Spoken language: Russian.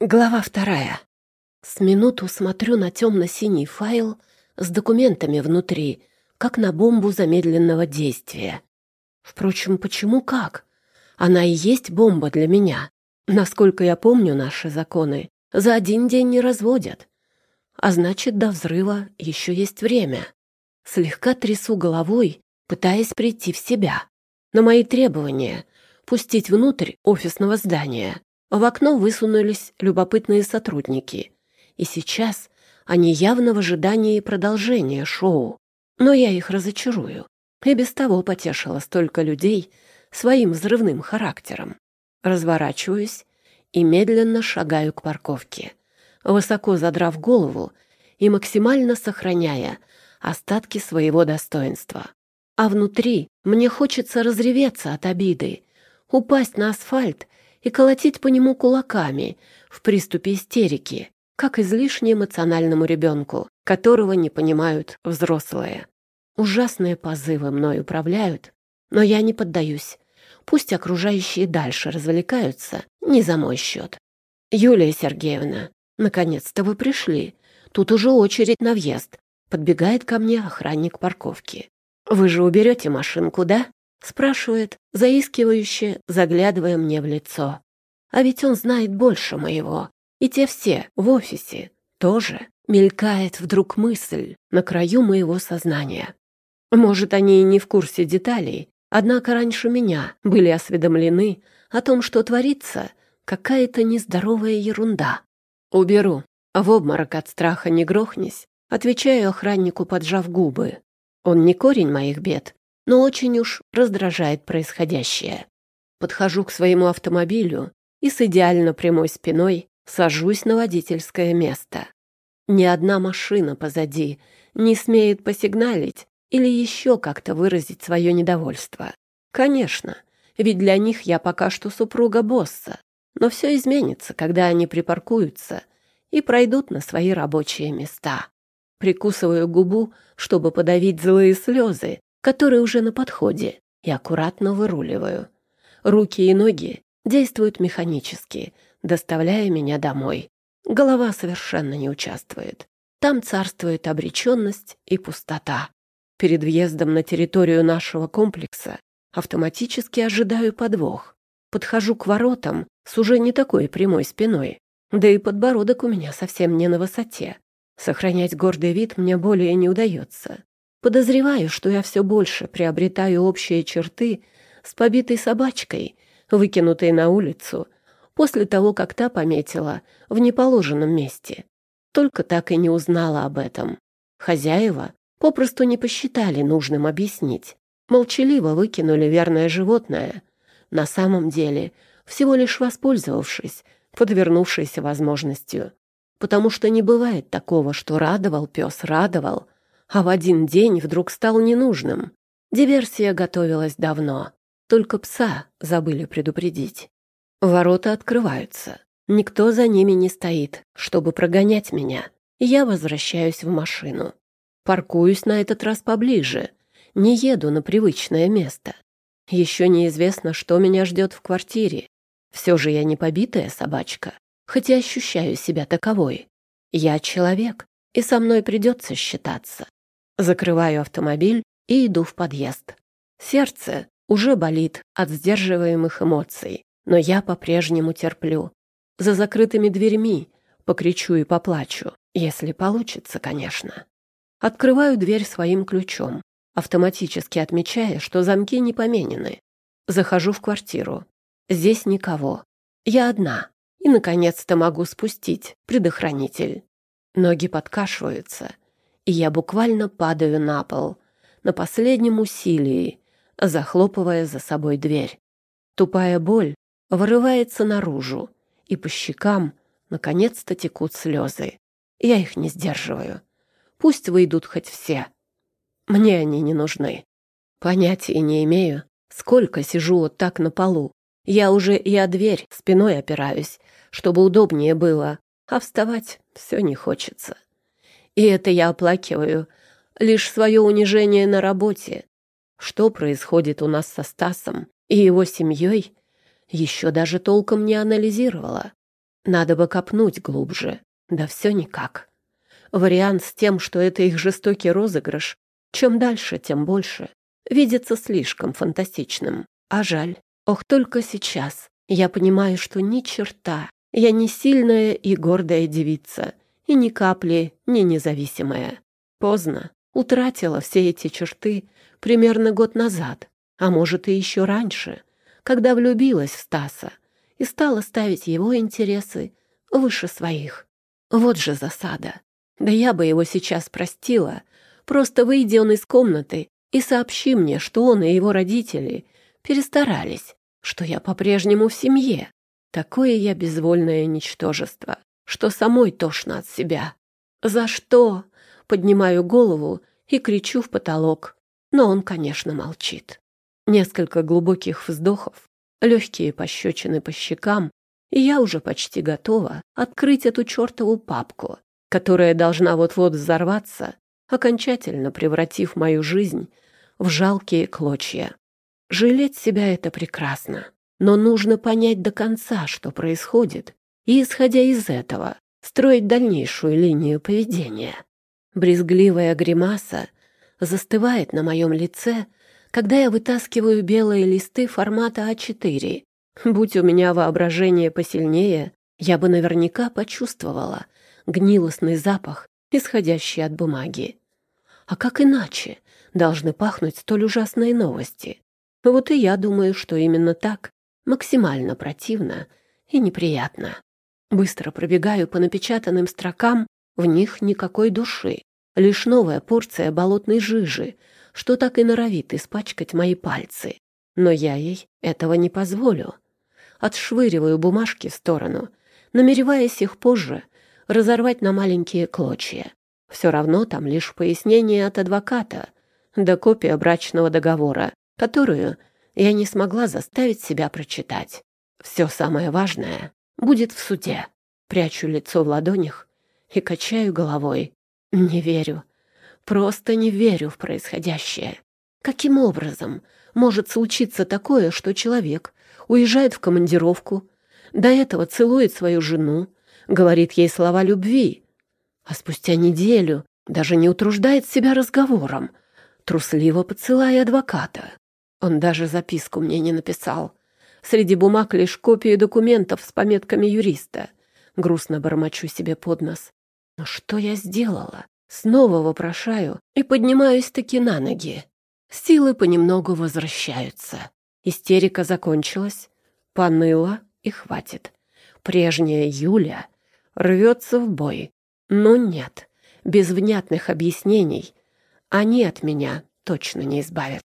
Глава вторая. С минуту смотрю на темно-синий файл с документами внутри, как на бомбу замедленного действия. Впрочем, почему как? Она и есть бомба для меня. Насколько я помню наши законы, за один день не разводят. А значит, до взрыва еще есть время. Слегка трясу головой, пытаясь прийти в себя. На мои требования пустить внутрь офисного здания в окно высунулись любопытные сотрудники, и сейчас они явно в ожидании продолжения шоу. Но я их разочарую. И без того потешила столько людей своим взрывным характером. Разворачиваюсь и медленно шагаю к парковке, высоко задрав голову и максимально сохраняя остатки своего достоинства. А внутри мне хочется разреветься от обиды, упасть на асфальт и колотить по нему кулаками в приступе истерики, как излишне эмоциональному ребенку, которого не понимают взрослые. Ужасные позывы мной управляют, но я не поддаюсь. Пусть окружающие дальше развлекаются, не за мой счет. «Юлия Сергеевна, наконец-то вы пришли. Тут уже очередь на въезд». Подбегает ко мне охранник парковки. «Вы же уберете машинку, да?» Спрашивает, заискивающе, заглядывая мне в лицо. А ведь он знает больше моего. И те все в офисе тоже. Мелькает вдруг мысль на краю моего сознания. Может, они и не в курсе деталей, однако раньше меня были осведомлены о том, что творится какая-то нездоровая ерунда. Уберу. В обморок от страха не грохнись, отвечаю охраннику, поджав губы. Он не корень моих бед, но очень уж раздражает происходящее. Подхожу к своему автомобилю и с идеально прямой спиной сажусь на водительское место. Ни одна машина позади не смеет посигналить или еще как-то выразить свое недовольство. Конечно, ведь для них я пока что супруга босса, но все изменится, когда они припаркуются и пройдут на свои рабочие места. Прикусываю губу, чтобы подавить злые слезы, которые уже на подходе, и аккуратно выруливаю. Руки и ноги действуют механически, доставляя меня домой. Голова совершенно не участвует. Там царствует обреченность и пустота. Перед въездом на территорию нашего комплекса автоматически ожидаю подвох. Подхожу к воротам с уже не такой прямой спиной. Да и подбородок у меня совсем не на высоте. Сохранять гордый вид мне более не удается. Подозреваю, что я все больше приобретаю общие черты с побитой собачкой, выкинутой на улицу, после того, как та пометила в неположенном месте. Только так и не узнала об этом. Хозяева попросту не посчитали нужным объяснить. Молчаливо выкинули верное животное, на самом деле всего лишь воспользовавшись подвернувшейся возможностью. Потому что не бывает такого, что радовал пес, радовал, а в один день вдруг стал ненужным. Диверсия готовилась давно, только пса забыли предупредить. Ворота открываются. Никто за ними не стоит, чтобы прогонять меня. Я возвращаюсь в машину. Паркуюсь на этот раз поближе. Не еду на привычное место. Еще неизвестно, что меня ждет в квартире. Все же я не побитая собачка, хотя ощущаю себя таковой. Я человек, и со мной придется считаться. Закрываю автомобиль и иду в подъезд. Сердце уже болит от сдерживаемых эмоций, но я по-прежнему терплю. За закрытыми дверьми покричу и поплачу, если получится, конечно. Открываю дверь своим ключом, автоматически отмечая, что замки не поменены. Захожу в квартиру. Здесь никого. Я одна. И, наконец-то, могу спустить предохранитель. Ноги подкашиваются, и я буквально падаю на пол, на последнем усилии, захлопывая за собой дверь. Тупая боль вырывается наружу, и по щекам наконец-то текут слезы. Я их не сдерживаю. Пусть выйдут хоть все. Мне они не нужны. Понятия не имею, сколько сижу вот так на полу. Я уже и о дверь спиной опираюсь, чтобы удобнее было, а вставать все не хочется. И это я оплакиваю лишь свое унижение на работе. Что происходит у нас со Стасом и его семьей, еще даже толком не анализировала. Надо бы копнуть глубже. Да все никак. Вариант с тем, что это их жестокий розыгрыш, чем дальше, тем больше, видится слишком фантастичным. А жаль. Ох, только сейчас я понимаю, что ни черта, я не сильная и гордая девица, и ни капли не независимая. Поздно. Утратила все эти черты примерно год назад, а может и еще раньше, когда влюбилась в Стаса и стала ставить его интересы выше своих. Вот же засада. Да я бы его сейчас простила. Просто выйди он из комнаты и сообщи мне, что он и его родители перестарались, что я по-прежнему в семье. Такое я безвольное ничтожество, что самой тошно от себя. «За что?» Поднимаю голову и кричу в потолок, но он, конечно, молчит. Несколько глубоких вздохов, легкие пощечины по щекам, и я уже почти готова открыть эту чертову папку, которая должна вот-вот взорваться, окончательно превратив мою жизнь в жалкие клочья. Жалеть себя — это прекрасно, но нужно понять до конца, что происходит, и, исходя из этого, строить дальнейшую линию поведения. Брезгливая гримаса застывает на моем лице, когда я вытаскиваю белые листы формата А4. Будь у меня воображение посильнее, я бы наверняка почувствовала гнилостный запах, исходящий от бумаги. А как иначе должны пахнуть столь ужасные новости? Вот и я думаю, что именно так, максимально противно и неприятно. Быстро пробегаю по напечатанным строкам, в них никакой души, лишь новая порция болотной жижи, что так и норовит испачкать мои пальцы. Но я ей этого не позволю. Отшвыриваю бумажки в сторону, намереваясь их позже разорвать на маленькие клочья. Все равно там лишь пояснение от адвоката, да копия брачного договора, которую я не смогла заставить себя прочитать. Все самое важное будет в суде. Прячу лицо в ладонях и качаю головой. Не верю. Просто не верю в происходящее. Каким образом может случиться такое, что человек уезжает в командировку, до этого целует свою жену, говорит ей слова любви, а спустя неделю даже не утруждает себя разговором, трусливо поцелая адвоката. Он даже записку мне не написал. Среди бумаг лишь копии документов с пометками юриста. Грустно бормочу себе под нос. Но что я сделала? Снова вопрошаю и поднимаюсь-таки на ноги. Силы понемногу возвращаются. Истерика закончилась, поныла и хватит. Прежняя Юля рвется в бой. Но нет, без внятных объяснений они от меня точно не избавят.